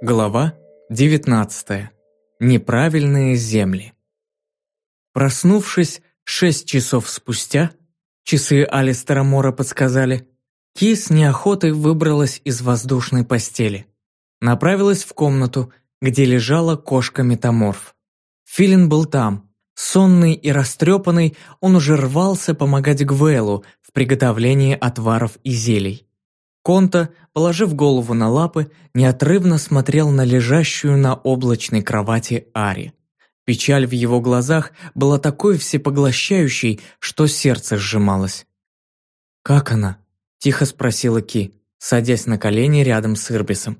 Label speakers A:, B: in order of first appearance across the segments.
A: Глава 19. Неправильные земли. Проснувшись шесть часов спустя, часы Алистера Мора подсказали, Ки с неохотой выбралась из воздушной постели. Направилась в комнату, где лежала кошка-метаморф. Филин был там. Сонный и растрепанный, он уже рвался помогать Гвелу в приготовлении отваров и зелий. Конта, положив голову на лапы, неотрывно смотрел на лежащую на облачной кровати Ари. Печаль в его глазах была такой всепоглощающей, что сердце сжималось. «Как она?» – тихо спросила Ки, садясь на колени рядом с Ирбисом.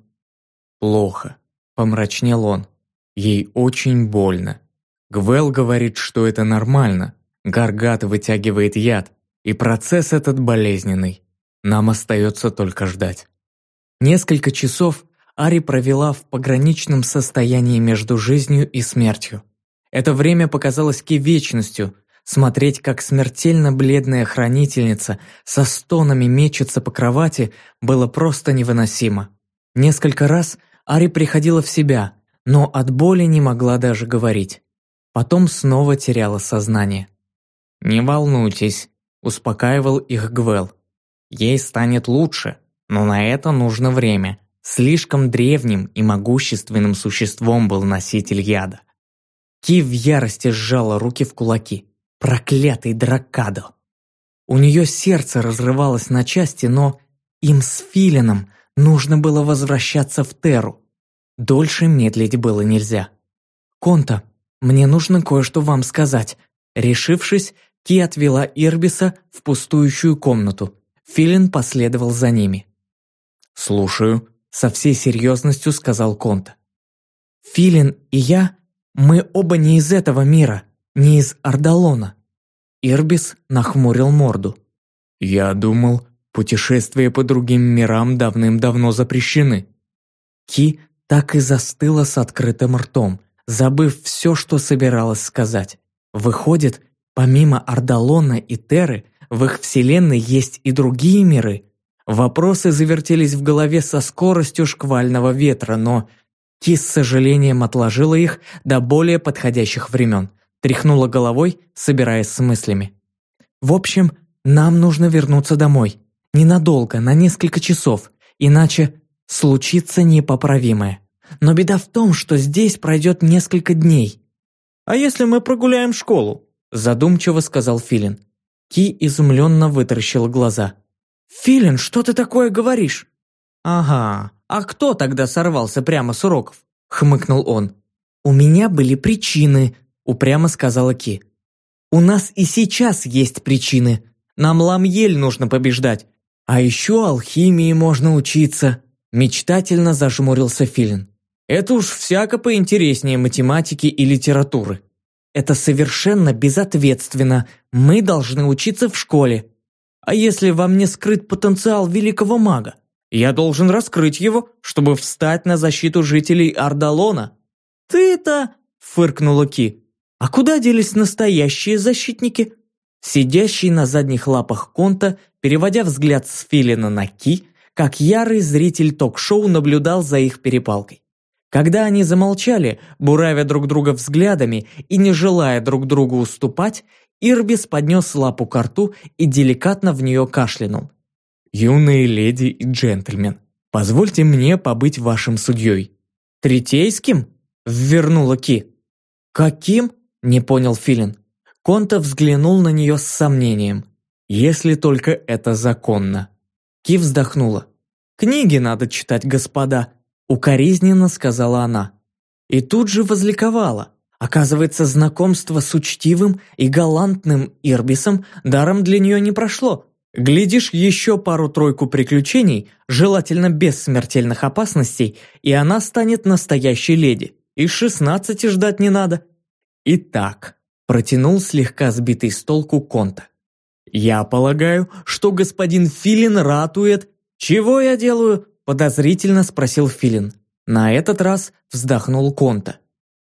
A: «Плохо», – помрачнел он. «Ей очень больно. Гвел говорит, что это нормально. Гаргат вытягивает яд, и процесс этот болезненный. Нам остается только ждать. Несколько часов Ари провела в пограничном состоянии между жизнью и смертью. Это время показалось Ки вечностью. Смотреть, как смертельно бледная хранительница со стонами мечется по кровати, было просто невыносимо. Несколько раз Ари приходила в себя, но от боли не могла даже говорить. Потом снова теряла сознание. «Не волнуйтесь», – успокаивал их Гвел. Ей станет лучше, но на это нужно время. Слишком древним и могущественным существом был носитель яда. Ки в ярости сжала руки в кулаки. Проклятый Дракадо! У нее сердце разрывалось на части, но им с Филином нужно было возвращаться в Теру. Дольше медлить было нельзя. «Конта, мне нужно кое-что вам сказать». Решившись, Ки отвела Ирбиса в пустующую комнату, Филин последовал за ними. «Слушаю», – со всей серьезностью сказал Конта. «Филин и я, мы оба не из этого мира, не из Ардалона». Ирбис нахмурил морду. «Я думал, путешествия по другим мирам давным-давно запрещены». Ки так и застыла с открытым ртом, забыв все, что собиралась сказать. Выходит, помимо Ардалона и Теры – в их вселенной есть и другие миры. Вопросы завертелись в голове со скоростью шквального ветра, но Ки с сожалением отложила их до более подходящих времен, тряхнула головой, собираясь с мыслями. «В общем, нам нужно вернуться домой. Ненадолго, на несколько часов, иначе случится непоправимое. Но беда в том, что здесь пройдет несколько дней». «А если мы прогуляем школу?» задумчиво сказал Филин. Ки изумленно вытаращил глаза. «Филин, что ты такое говоришь?» «Ага, а кто тогда сорвался прямо с уроков?» хмыкнул он. «У меня были причины», упрямо сказала Ки. «У нас и сейчас есть причины. Нам Ламьель нужно побеждать. А еще алхимии можно учиться», мечтательно зажмурился Филин. «Это уж всяко поинтереснее математики и литературы». Это совершенно безответственно. Мы должны учиться в школе. А если во мне скрыт потенциал великого мага? Я должен раскрыть его, чтобы встать на защиту жителей Ардалона. Ты-то, фыркнула Ки. А куда делись настоящие защитники? Сидящий на задних лапах Конта, переводя взгляд с Филина на Ки, как ярый зритель ток-шоу наблюдал за их перепалкой. Когда они замолчали, буравя друг друга взглядами и не желая друг другу уступать, Ирбис поднес лапу к рту и деликатно в нее кашлянул. «Юные леди и джентльмен, позвольте мне побыть вашим судьей». «Третейским?» – ввернула Ки. «Каким?» – не понял Филин. Конта взглянул на нее с сомнением. «Если только это законно». Ки вздохнула. «Книги надо читать, господа. Укоризненно сказала она. И тут же возликовала. Оказывается, знакомство с учтивым и галантным Ирбисом даром для нее не прошло. Глядишь, еще пару-тройку приключений, желательно без смертельных опасностей, и она станет настоящей леди. И шестнадцати ждать не надо. Итак, протянул слегка сбитый с толку Конта. «Я полагаю, что господин Филин ратует...» «Чего я делаю?» Подозрительно спросил Филин. На этот раз вздохнул Конта.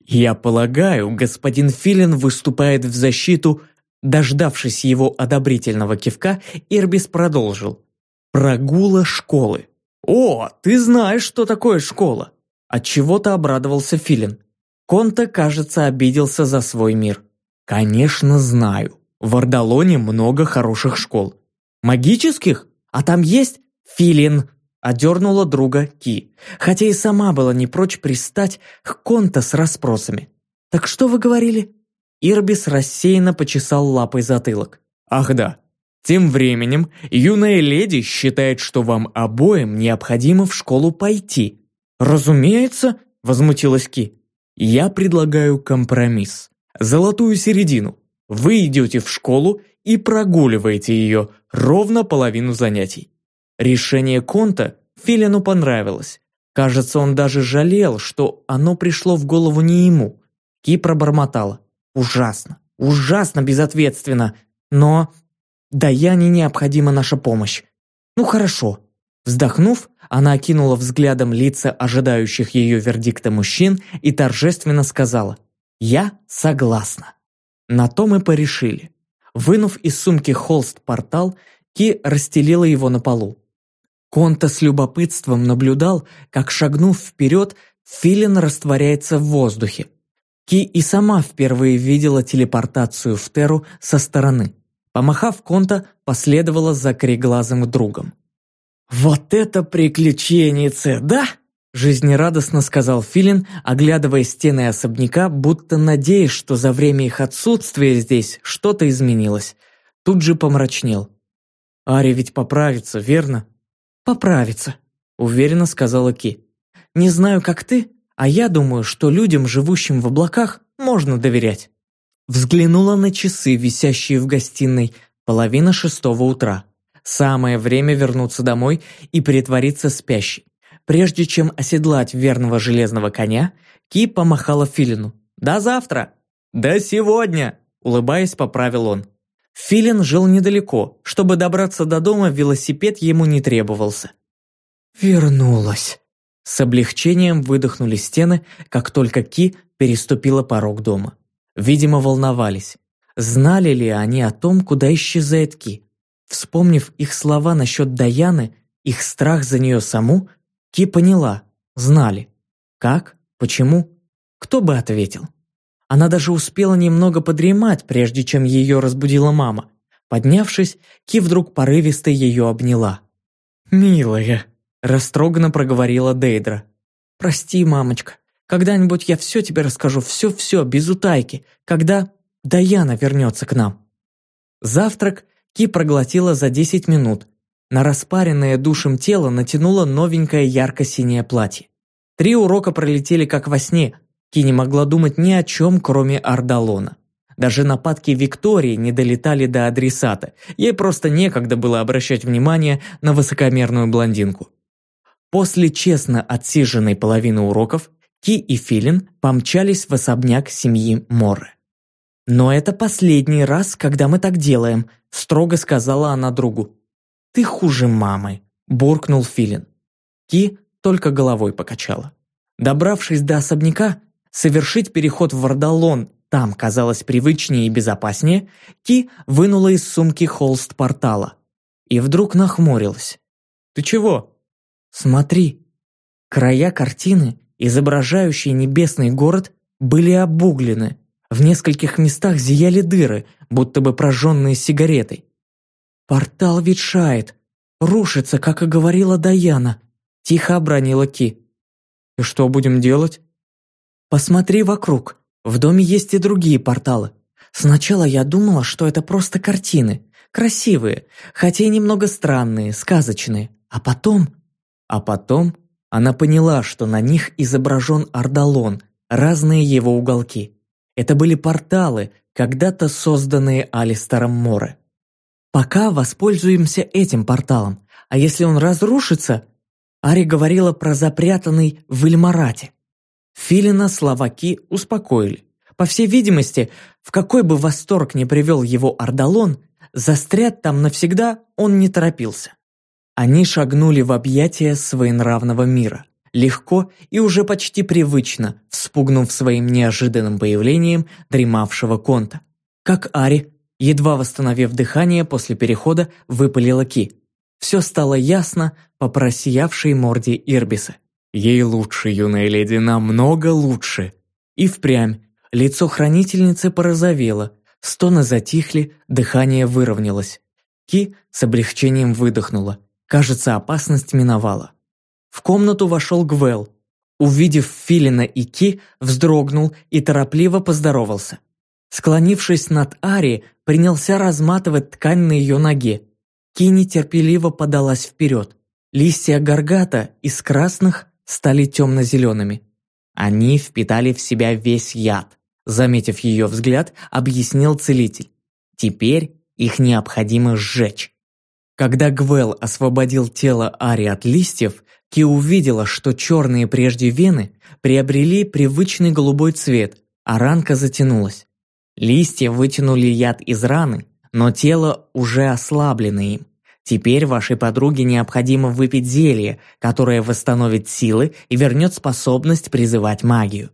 A: «Я полагаю, господин Филин выступает в защиту...» Дождавшись его одобрительного кивка, Ирбис продолжил. «Прогула школы». «О, ты знаешь, что такое школа. От чего то обрадовался Филин. Конта, кажется, обиделся за свой мир. «Конечно, знаю. В Ардалоне много хороших школ. Магических? А там есть Филин!» Одернула друга Ки, хотя и сама была не прочь пристать к Конта с расспросами. «Так что вы говорили?» Ирбис рассеянно почесал лапой затылок. «Ах да, тем временем юная леди считает, что вам обоим необходимо в школу пойти». «Разумеется», – возмутилась Ки. «Я предлагаю компромисс. Золотую середину. Вы идете в школу и прогуливаете ее ровно половину занятий. Решение Конта Филину понравилось. Кажется, он даже жалел, что оно пришло в голову не ему. Ки пробормотала. «Ужасно, ужасно безответственно, но Даяне необходима наша помощь. Ну хорошо». Вздохнув, она окинула взглядом лица ожидающих ее вердикта мужчин и торжественно сказала «Я согласна». На то мы порешили. Вынув из сумки холст-портал, Ки расстелила его на полу. Конта с любопытством наблюдал, как, шагнув вперед, филин растворяется в воздухе. Ки и сама впервые видела телепортацию в Теру со стороны. Помахав Конта, последовала за кореглазым другом. «Вот это приключенница, да?» Жизнерадостно сказал Филин, оглядывая стены особняка, будто надеясь, что за время их отсутствия здесь что-то изменилось. Тут же помрачнел. «Ари ведь поправится, верно?» «Поправится», – уверенно сказала Ки. «Не знаю, как ты, а я думаю, что людям, живущим в облаках, можно доверять». Взглянула на часы, висящие в гостиной, половина шестого утра. Самое время вернуться домой и притвориться спящей. Прежде чем оседлать верного железного коня, Ки помахала Филину. «До завтра!» «До сегодня!» – улыбаясь, поправил он. Филин жил недалеко. Чтобы добраться до дома, велосипед ему не требовался. «Вернулась!» С облегчением выдохнули стены, как только Ки переступила порог дома. Видимо, волновались. Знали ли они о том, куда исчезает Ки? Вспомнив их слова насчет Даяны, их страх за нее саму, Ки поняла, знали. Как? Почему? Кто бы ответил? Она даже успела немного подремать, прежде чем ее разбудила мама. Поднявшись, Ки вдруг порывисто ее обняла. «Милая», – растроганно проговорила Дейдра. «Прости, мамочка, когда-нибудь я все тебе расскажу, все-все, без утайки, когда Даяна вернется к нам». Завтрак Ки проглотила за 10 минут. На распаренное душем тело натянула новенькое ярко-синее платье. Три урока пролетели как во сне, Ки не могла думать ни о чем, кроме Ардалона. Даже нападки Виктории не долетали до адресата, ей просто некогда было обращать внимание на высокомерную блондинку. После честно отсиженной половины уроков, Ки и Филин помчались в особняк семьи Морре. «Но это последний раз, когда мы так делаем», – строго сказала она другу. «Ты хуже мамы», – буркнул Филин. Ки только головой покачала. Добравшись до особняка, совершить переход в Вардалон там казалось привычнее и безопаснее, Ки вынула из сумки холст портала. И вдруг нахмурилась. «Ты чего?» «Смотри». Края картины, изображающие небесный город, были обуглены. В нескольких местах зияли дыры, будто бы прожженные сигаретой. «Портал ветшает, рушится, как и говорила Даяна», – тихо обронила Ки. «И что будем делать?» Посмотри вокруг. В доме есть и другие порталы. Сначала я думала, что это просто картины. Красивые, хотя и немного странные, сказочные. А потом... А потом она поняла, что на них изображен Ардалон, разные его уголки. Это были порталы, когда-то созданные Алистером Море. Пока воспользуемся этим порталом, а если он разрушится... Ари говорила про запрятанный в Ильмарате. Филина словаки успокоили. По всей видимости, в какой бы восторг ни привел его Ардалон, застрять там навсегда он не торопился. Они шагнули в объятия своенравного мира. Легко и уже почти привычно, вспугнув своим неожиданным появлением дремавшего конта. Как Ари, едва восстановив дыхание после перехода, выпалила Ки. Все стало ясно по просиявшей морде Ирбиса. Ей лучше, юная леди, намного лучше. И впрямь, лицо хранительницы порозовело, стоны затихли, дыхание выровнялось. Ки с облегчением выдохнула. Кажется, опасность миновала. В комнату вошел Гвел. Увидев Филина и Ки, вздрогнул и торопливо поздоровался. Склонившись над Ари, принялся разматывать ткань на ее ноге. Ки нетерпеливо подалась вперед. Листья гаргата из красных стали темно-зелеными. Они впитали в себя весь яд. Заметив ее взгляд, объяснил целитель. Теперь их необходимо сжечь. Когда Гвел освободил тело Ари от листьев, Ки увидела, что черные прежде вены приобрели привычный голубой цвет, а ранка затянулась. Листья вытянули яд из раны, но тело уже ослаблено им. Теперь вашей подруге необходимо выпить зелье, которое восстановит силы и вернет способность призывать магию.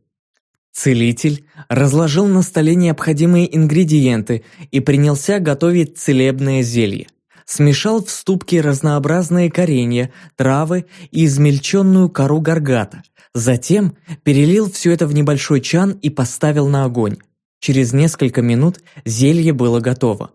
A: Целитель разложил на столе необходимые ингредиенты и принялся готовить целебное зелье. Смешал в ступке разнообразные коренья, травы и измельченную кору гаргата. Затем перелил все это в небольшой чан и поставил на огонь. Через несколько минут зелье было готово.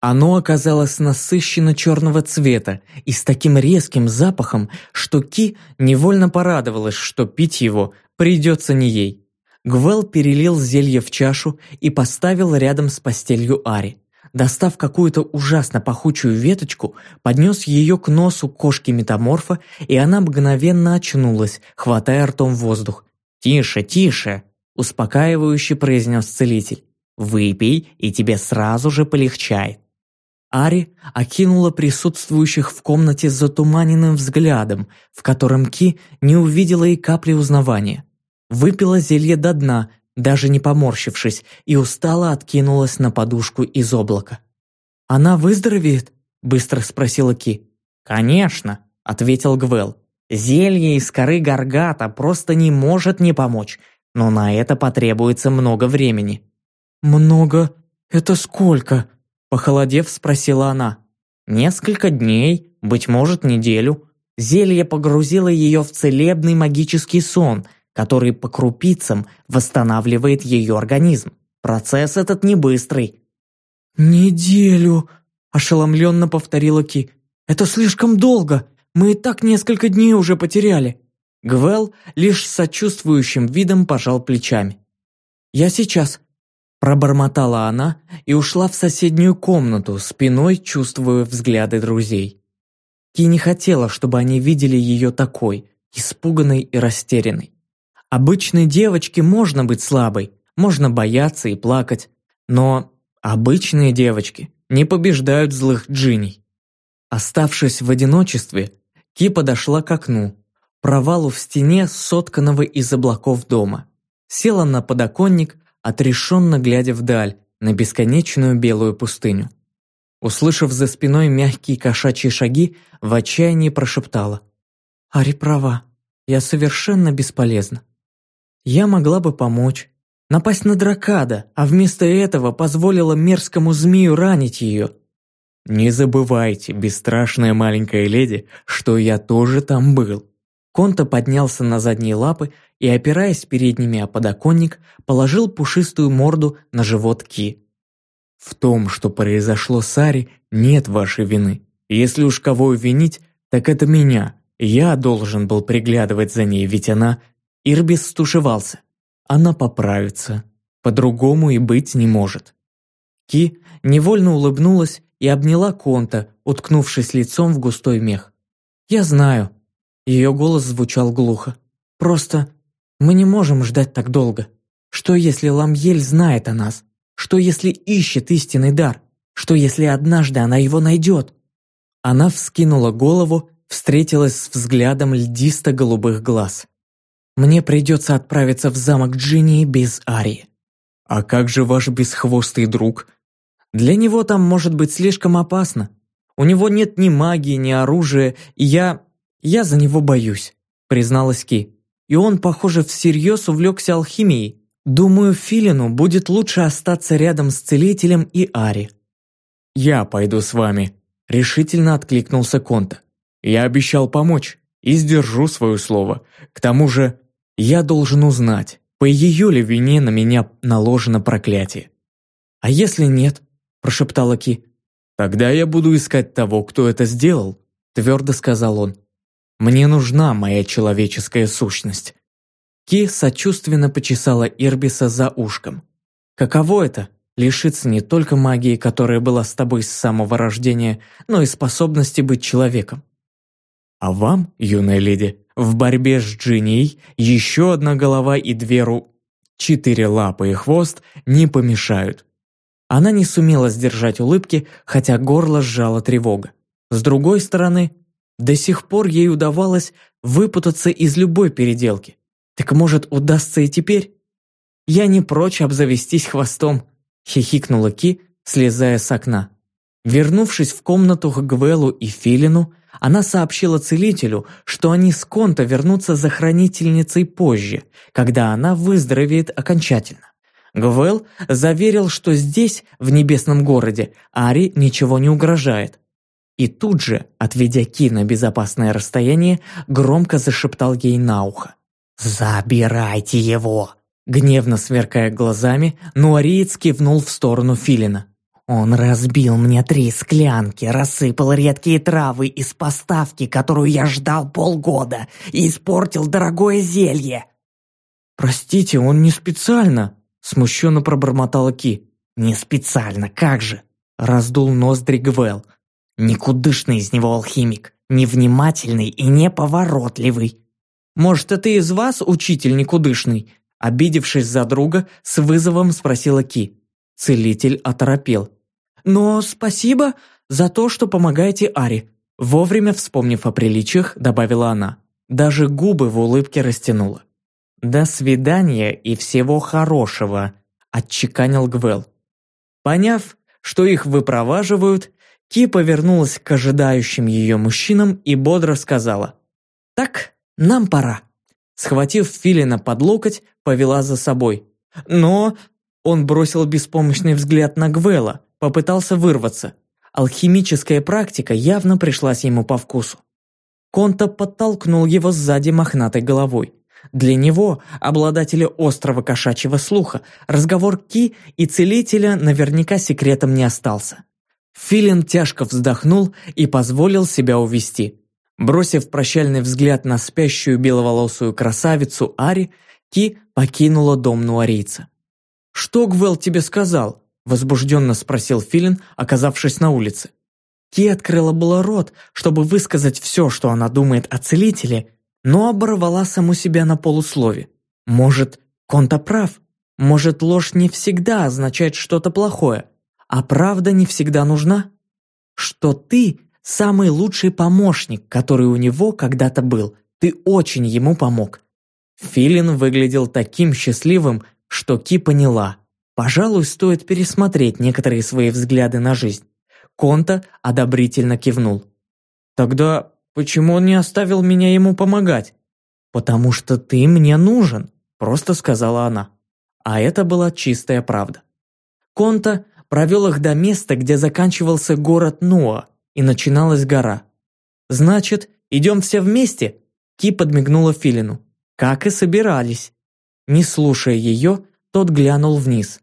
A: Оно оказалось насыщенно черного цвета и с таким резким запахом, что Ки невольно порадовалась, что пить его придется не ей. Гвел перелил зелье в чашу и поставил рядом с постелью Ари. Достав какую-то ужасно пахучую веточку, поднес ее к носу кошки-метаморфа, и она мгновенно очнулась, хватая ртом воздух. «Тише, тише!» – успокаивающе произнес целитель. «Выпей, и тебе сразу же полегчает». Ари окинула присутствующих в комнате затуманенным взглядом, в котором Ки не увидела и капли узнавания. Выпила зелье до дна, даже не поморщившись, и устало откинулась на подушку из облака. «Она выздоровеет?» – быстро спросила Ки. «Конечно», – ответил Гвел. «Зелье из коры Гаргата просто не может не помочь, но на это потребуется много времени». «Много? Это сколько?» Похолодев, спросила она. «Несколько дней, быть может, неделю. Зелье погрузило ее в целебный магический сон, который по крупицам восстанавливает ее организм. Процесс этот не быстрый». «Неделю!» – ошеломленно повторила Ки. «Это слишком долго. Мы и так несколько дней уже потеряли». Гвел лишь сочувствующим видом пожал плечами. «Я сейчас. Пробормотала она и ушла в соседнюю комнату, спиной чувствуя взгляды друзей. Ки не хотела, чтобы они видели ее такой, испуганной и растерянной. Обычной девочке можно быть слабой, можно бояться и плакать, но обычные девочки не побеждают злых джиней. Оставшись в одиночестве, Ки подошла к окну, провалу в стене, сотканного из облаков дома. Села на подоконник отрешенно глядя вдаль, на бесконечную белую пустыню. Услышав за спиной мягкие кошачьи шаги, в отчаянии прошептала. «Ари права, я совершенно бесполезна. Я могла бы помочь, напасть на дракада, а вместо этого позволила мерзкому змею ранить ее. Не забывайте, бесстрашная маленькая леди, что я тоже там был. Конта поднялся на задние лапы и, опираясь передними о подоконник, положил пушистую морду на живот Ки. «В том, что произошло с Ари, нет вашей вины. Если уж кого винить, так это меня. Я должен был приглядывать за ней, ведь она...» Ирбис стушевался. «Она поправится. По-другому и быть не может». Ки невольно улыбнулась и обняла Конта, уткнувшись лицом в густой мех. «Я знаю». Ее голос звучал глухо. «Просто мы не можем ждать так долго. Что если Ламьель знает о нас? Что если ищет истинный дар? Что если однажды она его найдет? Она вскинула голову, встретилась с взглядом льдисто-голубых глаз. Мне придется отправиться в замок Джинни без Арии. А как же ваш бесхвостый друг? Для него там может быть слишком опасно. У него нет ни магии, ни оружия, и я... я за него боюсь, призналась Ки и он, похоже, всерьез увлекся алхимией. Думаю, Филину будет лучше остаться рядом с целителем и Ари. «Я пойду с вами», – решительно откликнулся Конта. «Я обещал помочь. и сдержу свое слово. К тому же, я должен узнать, по ее ли вине на меня наложено проклятие. «А если нет?» – прошептала Ки. «Тогда я буду искать того, кто это сделал», – твердо сказал он. «Мне нужна моя человеческая сущность». Ки сочувственно почесала Ирбиса за ушком. «Каково это – лишиться не только магии, которая была с тобой с самого рождения, но и способности быть человеком? А вам, юная леди, в борьбе с Джиннией еще одна голова и две ру... четыре лапы и хвост не помешают. Она не сумела сдержать улыбки, хотя горло сжала тревога. С другой стороны, до сих пор ей удавалось выпутаться из любой переделки. Так может, удастся и теперь? Я не прочь обзавестись хвостом, хихикнула Ки, слезая с окна. Вернувшись в комнату к Гвелу и Филину, она сообщила целителю, что они с Конта вернутся за хранительницей позже, когда она выздоровеет окончательно. Гвел заверил, что здесь, в небесном городе, Ари ничего не угрожает. И тут же, отведя Ки на безопасное расстояние, громко зашептал ей на ухо. «Забирайте его!» Гневно сверкая глазами, Нуариец кивнул в сторону Филина. «Он разбил мне три склянки, рассыпал редкие травы из поставки, которую я ждал полгода, и испортил дорогое зелье!» «Простите, он не специально!» Смущенно пробормотала Ки. «Не специально, как же?» Раздул ноздри Гвел. «Никудышный из него алхимик, невнимательный и неповоротливый». «Может, это из вас, учитель никудышный?» Обидевшись за друга, с вызовом спросила Ки. Целитель оторопел. «Но спасибо за то, что помогаете Ари», вовремя вспомнив о приличиях, добавила она. Даже губы в улыбке растянула. «До свидания и всего хорошего», – отчеканил Гвел. Поняв, что их выпроваживают, Ки повернулась к ожидающим ее мужчинам и бодро сказала «Так, нам пора». Схватив Филина под локоть, повела за собой. Но он бросил беспомощный взгляд на Гвела, попытался вырваться. Алхимическая практика явно пришлась ему по вкусу. Конта подтолкнул его сзади мохнатой головой. Для него, обладателя острого кошачьего слуха, разговор Ки и целителя наверняка секретом не остался. Филин тяжко вздохнул и позволил себя увести. Бросив прощальный взгляд на спящую беловолосую красавицу Ари, Ки покинула дом нуарийца. «Что Гвел тебе сказал?» – возбужденно спросил Филин, оказавшись на улице. Ки открыла было рот, чтобы высказать все, что она думает о целителе, но оборвала саму себя на полуслове. Может, Конта прав? Может, ложь не всегда означает что-то плохое, а правда не всегда нужна? Что ты – самый лучший помощник, который у него когда-то был. Ты очень ему помог. Филин выглядел таким счастливым, что Ки поняла. Пожалуй, стоит пересмотреть некоторые свои взгляды на жизнь. Конта одобрительно кивнул. «Тогда Почему он не оставил меня ему помогать? Потому что ты мне нужен, просто сказала она. А это была чистая правда. Конта провел их до места, где заканчивался город Ноа и начиналась гора. «Значит, идем все вместе?» Ки подмигнула Филину. «Как и собирались». Не слушая ее, тот глянул вниз.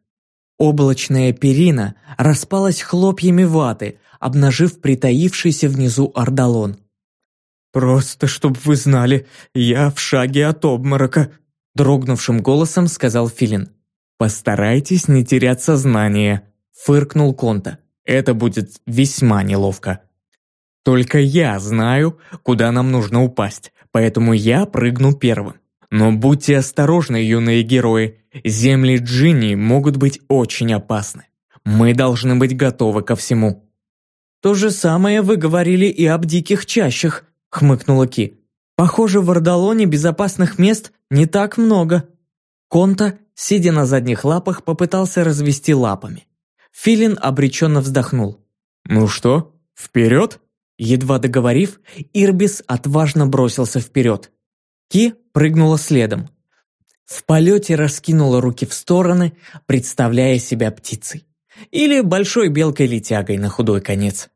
A: Облачная перина распалась хлопьями ваты, обнажив притаившийся внизу ордалон. «Просто, чтоб вы знали, я в шаге от обморока», дрогнувшим голосом сказал Филин. «Постарайтесь не терять сознание», фыркнул Конта. «Это будет весьма неловко». «Только я знаю, куда нам нужно упасть, поэтому я прыгну первым. Но будьте осторожны, юные герои, земли Джинни могут быть очень опасны. Мы должны быть готовы ко всему». «То же самое вы говорили и об диких чащах», – хмыкнула Ки. «Похоже, в Ордалоне безопасных мест не так много». Конта, сидя на задних лапах, попытался развести лапами. Филин обреченно вздохнул. «Ну что, вперед?» Едва договорив, Ирбис отважно бросился вперед. Ки прыгнула следом. В полете раскинула руки в стороны, представляя себя птицей. Или большой белкой-летягой на худой конец.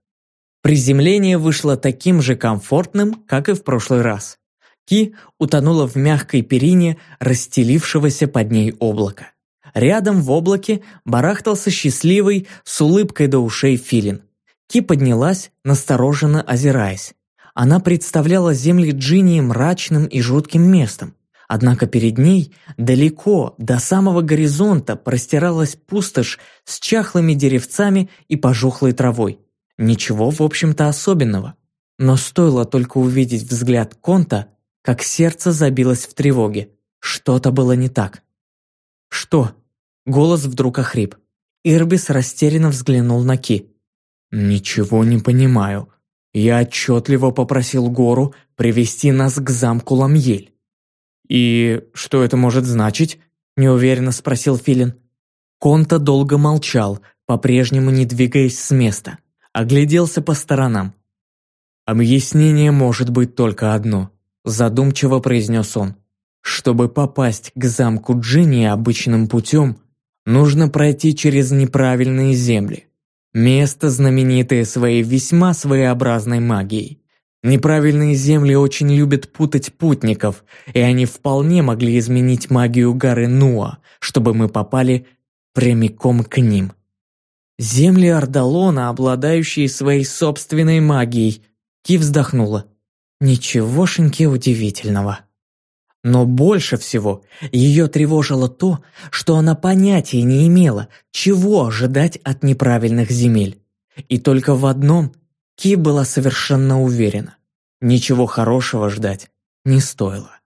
A: Приземление вышло таким же комфортным, как и в прошлый раз. Ки утонула в мягкой перине расстелившегося под ней облака. Рядом в облаке барахтался счастливый, с улыбкой до ушей филин. Ки поднялась, настороженно озираясь. Она представляла земли Джинни мрачным и жутким местом. Однако перед ней, далеко, до самого горизонта, простиралась пустошь с чахлыми деревцами и пожухлой травой. Ничего, в общем-то, особенного. Но стоило только увидеть взгляд Конта, как сердце забилось в тревоге. Что-то было не так. «Что?» Голос вдруг охрип. Ирбис растерянно взглянул на Ки. «Ничего не понимаю. Я отчетливо попросил Гору привести нас к замку Ламьель». «И что это может значить?» – неуверенно спросил Филин. Конта долго молчал, по-прежнему не двигаясь с места. Огляделся по сторонам. «Объяснение может быть только одно», – задумчиво произнес он. «Чтобы попасть к замку Джинни обычным путем, нужно пройти через неправильные земли. Место, знаменитое своей весьма своеобразной магией. Неправильные земли очень любят путать путников, и они вполне могли изменить магию горы Нуа, чтобы мы попали прямиком к ним. Земли Ардалона, обладающие своей собственной магией. Ки вздохнула. Ничегошеньки удивительного. Но больше всего ее тревожило то, что она понятия не имела, чего ожидать от неправильных земель. И только в одном Ки была совершенно уверена. Ничего хорошего ждать не стоило.